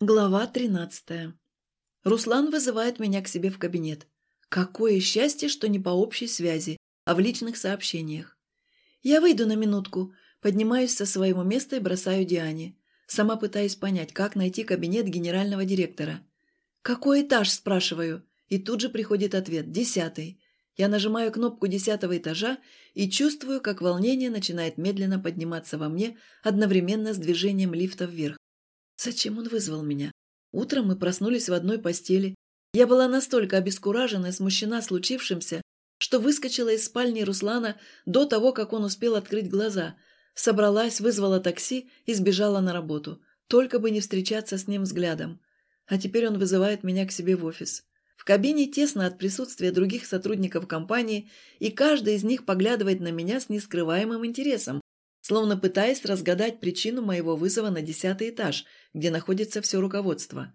Глава тринадцатая. Руслан вызывает меня к себе в кабинет. Какое счастье, что не по общей связи, а в личных сообщениях. Я выйду на минутку, поднимаюсь со своего места и бросаю Диане. Сама пытаюсь понять, как найти кабинет генерального директора. «Какой этаж?» – спрашиваю. И тут же приходит ответ – десятый. Я нажимаю кнопку десятого этажа и чувствую, как волнение начинает медленно подниматься во мне одновременно с движением лифта вверх. Зачем он вызвал меня? Утром мы проснулись в одной постели. Я была настолько обескуражена и смущена случившимся, что выскочила из спальни Руслана до того, как он успел открыть глаза. Собралась, вызвала такси и сбежала на работу. Только бы не встречаться с ним взглядом. А теперь он вызывает меня к себе в офис. В кабине тесно от присутствия других сотрудников компании, и каждый из них поглядывает на меня с нескрываемым интересом, словно пытаясь разгадать причину моего вызова на десятый этаж, где находится все руководство.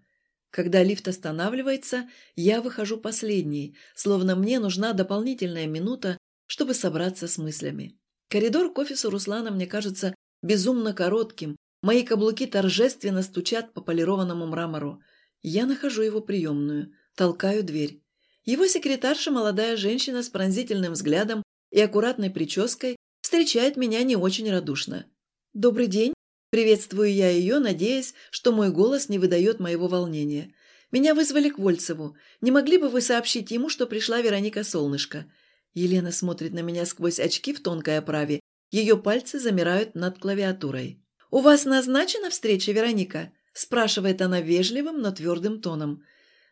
Когда лифт останавливается, я выхожу последней, словно мне нужна дополнительная минута, чтобы собраться с мыслями. Коридор к офису Руслана мне кажется безумно коротким, мои каблуки торжественно стучат по полированному мрамору. Я нахожу его приемную, толкаю дверь. Его секретарша, молодая женщина с пронзительным взглядом и аккуратной прической, встречает меня не очень радушно. «Добрый день!» Приветствую я ее, надеясь, что мой голос не выдает моего волнения. «Меня вызвали к Вольцеву. Не могли бы вы сообщить ему, что пришла Вероника Солнышко?» Елена смотрит на меня сквозь очки в тонкой оправе. Ее пальцы замирают над клавиатурой. «У вас назначена встреча, Вероника?» спрашивает она вежливым, но твердым тоном.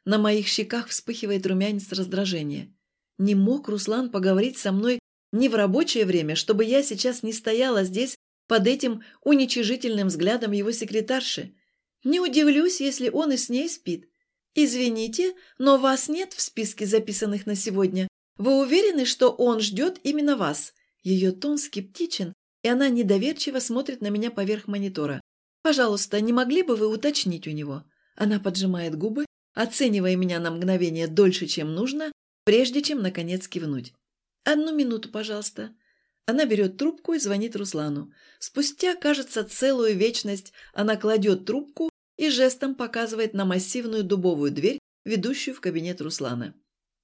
На моих щеках вспыхивает румянец раздражения. Не мог Руслан поговорить со мной не в рабочее время, чтобы я сейчас не стояла здесь под этим уничижительным взглядом его секретарши. Не удивлюсь, если он и с ней спит. Извините, но вас нет в списке записанных на сегодня. Вы уверены, что он ждет именно вас? Ее тон скептичен, и она недоверчиво смотрит на меня поверх монитора. Пожалуйста, не могли бы вы уточнить у него? Она поджимает губы, оценивая меня на мгновение дольше, чем нужно, прежде чем, наконец, кивнуть. «Одну минуту, пожалуйста». Она берет трубку и звонит Руслану. Спустя, кажется, целую вечность она кладет трубку и жестом показывает на массивную дубовую дверь, ведущую в кабинет Руслана.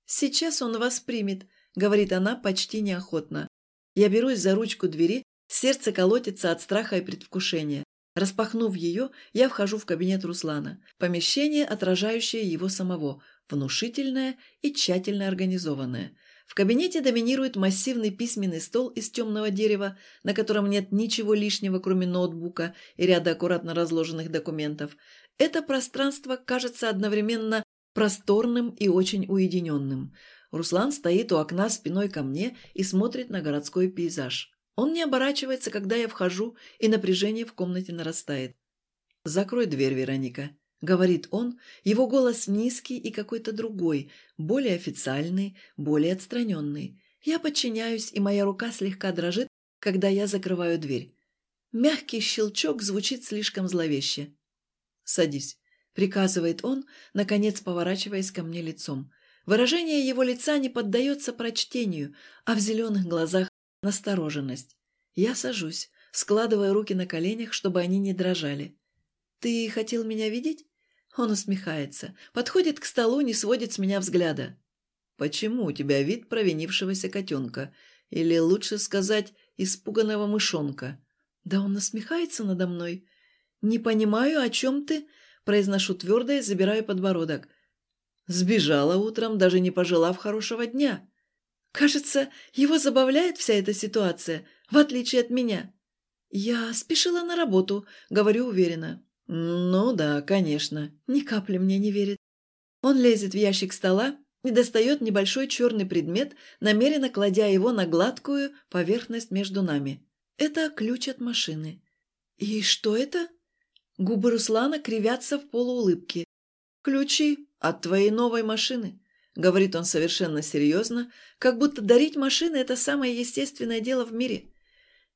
«Сейчас он вас примет», — говорит она почти неохотно. Я берусь за ручку двери, сердце колотится от страха и предвкушения. Распахнув ее, я вхожу в кабинет Руслана. Помещение, отражающее его самого, внушительное и тщательно организованное. В кабинете доминирует массивный письменный стол из темного дерева, на котором нет ничего лишнего, кроме ноутбука и ряда аккуратно разложенных документов. Это пространство кажется одновременно просторным и очень уединенным. Руслан стоит у окна спиной ко мне и смотрит на городской пейзаж. Он не оборачивается, когда я вхожу, и напряжение в комнате нарастает. «Закрой дверь, Вероника», говорит он, его голос низкий и какой-то другой, более официальный, более отстраненный. Я подчиняюсь, и моя рука слегка дрожит, когда я закрываю дверь. Мягкий щелчок звучит слишком зловеще. «Садись», — приказывает он, наконец поворачиваясь ко мне лицом. Выражение его лица не поддается прочтению, а в зеленых глазах настороженность. Я сажусь, складывая руки на коленях, чтобы они не дрожали. «Ты хотел меня видеть?» Он усмехается, подходит к столу, не сводит с меня взгляда. «Почему у тебя вид провинившегося котенка? Или, лучше сказать, испуганного мышонка?» «Да он насмехается надо мной. Не понимаю, о чем ты?» Произношу твердо и забираю подбородок. Сбежала утром, даже не пожелав хорошего дня. Кажется, его забавляет вся эта ситуация, в отличие от меня. Я спешила на работу, говорю уверенно. «Ну да, конечно. Ни капли мне не верит». Он лезет в ящик стола и достает небольшой черный предмет, намеренно кладя его на гладкую поверхность между нами. Это ключ от машины. «И что это?» Губы Руслана кривятся в полуулыбке. «Ключи от твоей новой машины», — говорит он совершенно серьезно, как будто дарить машины — это самое естественное дело в мире.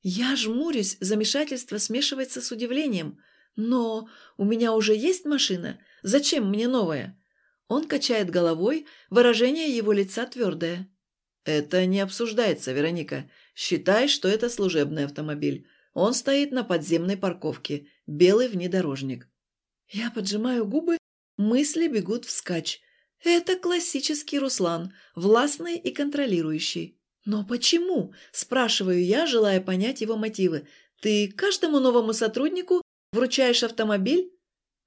Я жмурюсь, замешательство смешивается с удивлением. «Но у меня уже есть машина. Зачем мне новая?» Он качает головой, выражение его лица твердое. «Это не обсуждается, Вероника. Считай, что это служебный автомобиль. Он стоит на подземной парковке. Белый внедорожник». Я поджимаю губы, мысли бегут вскачь. Это классический Руслан, властный и контролирующий. Но почему? Спрашиваю я, желая понять его мотивы. Ты каждому новому сотруднику вручаешь автомобиль?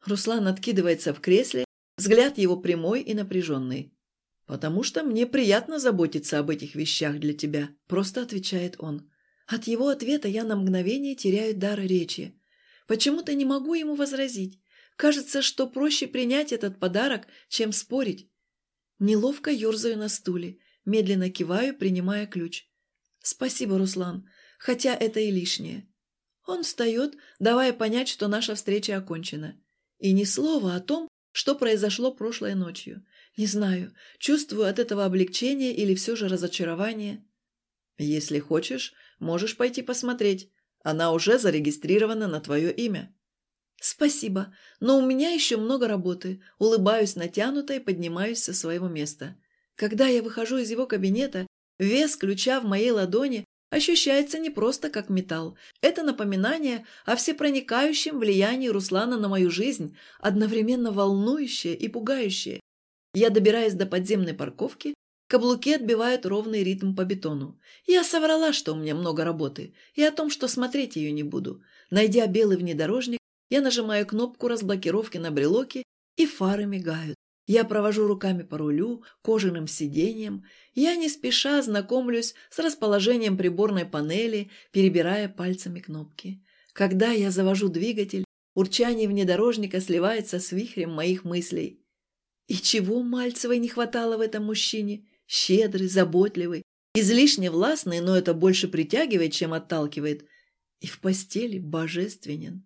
Руслан откидывается в кресле, взгляд его прямой и напряженный. «Потому что мне приятно заботиться об этих вещах для тебя», – просто отвечает он. От его ответа я на мгновение теряю дар речи. Почему-то не могу ему возразить. Кажется, что проще принять этот подарок, чем спорить. Неловко ерзаю на стуле, медленно киваю, принимая ключ. «Спасибо, Руслан, хотя это и лишнее». Он встает, давая понять, что наша встреча окончена. И ни слова о том, что произошло прошлой ночью. Не знаю, чувствую от этого облегчение или все же разочарование. Если хочешь, можешь пойти посмотреть. Она уже зарегистрирована на твое имя. Спасибо, но у меня еще много работы. Улыбаюсь натянуто и поднимаюсь со своего места. Когда я выхожу из его кабинета, вес ключа в моей ладони ощущается не просто как металл. Это напоминание о всепроникающем влиянии Руслана на мою жизнь, одновременно волнующее и пугающее. Я добираюсь до подземной парковки, каблуки отбивают ровный ритм по бетону. Я соврала, что у меня много работы, и о том, что смотреть ее не буду. Найдя белый внедорожник, я нажимаю кнопку разблокировки на брелоке, и фары мигают. Я провожу руками по рулю, кожаным сиденьем. Я не спеша знакомлюсь с расположением приборной панели, перебирая пальцами кнопки. Когда я завожу двигатель, урчание внедорожника сливается с вихрем моих мыслей. И чего Мальцевой не хватало в этом мужчине? Щедрый, заботливый, излишне властный, но это больше притягивает, чем отталкивает. И в постели божественен.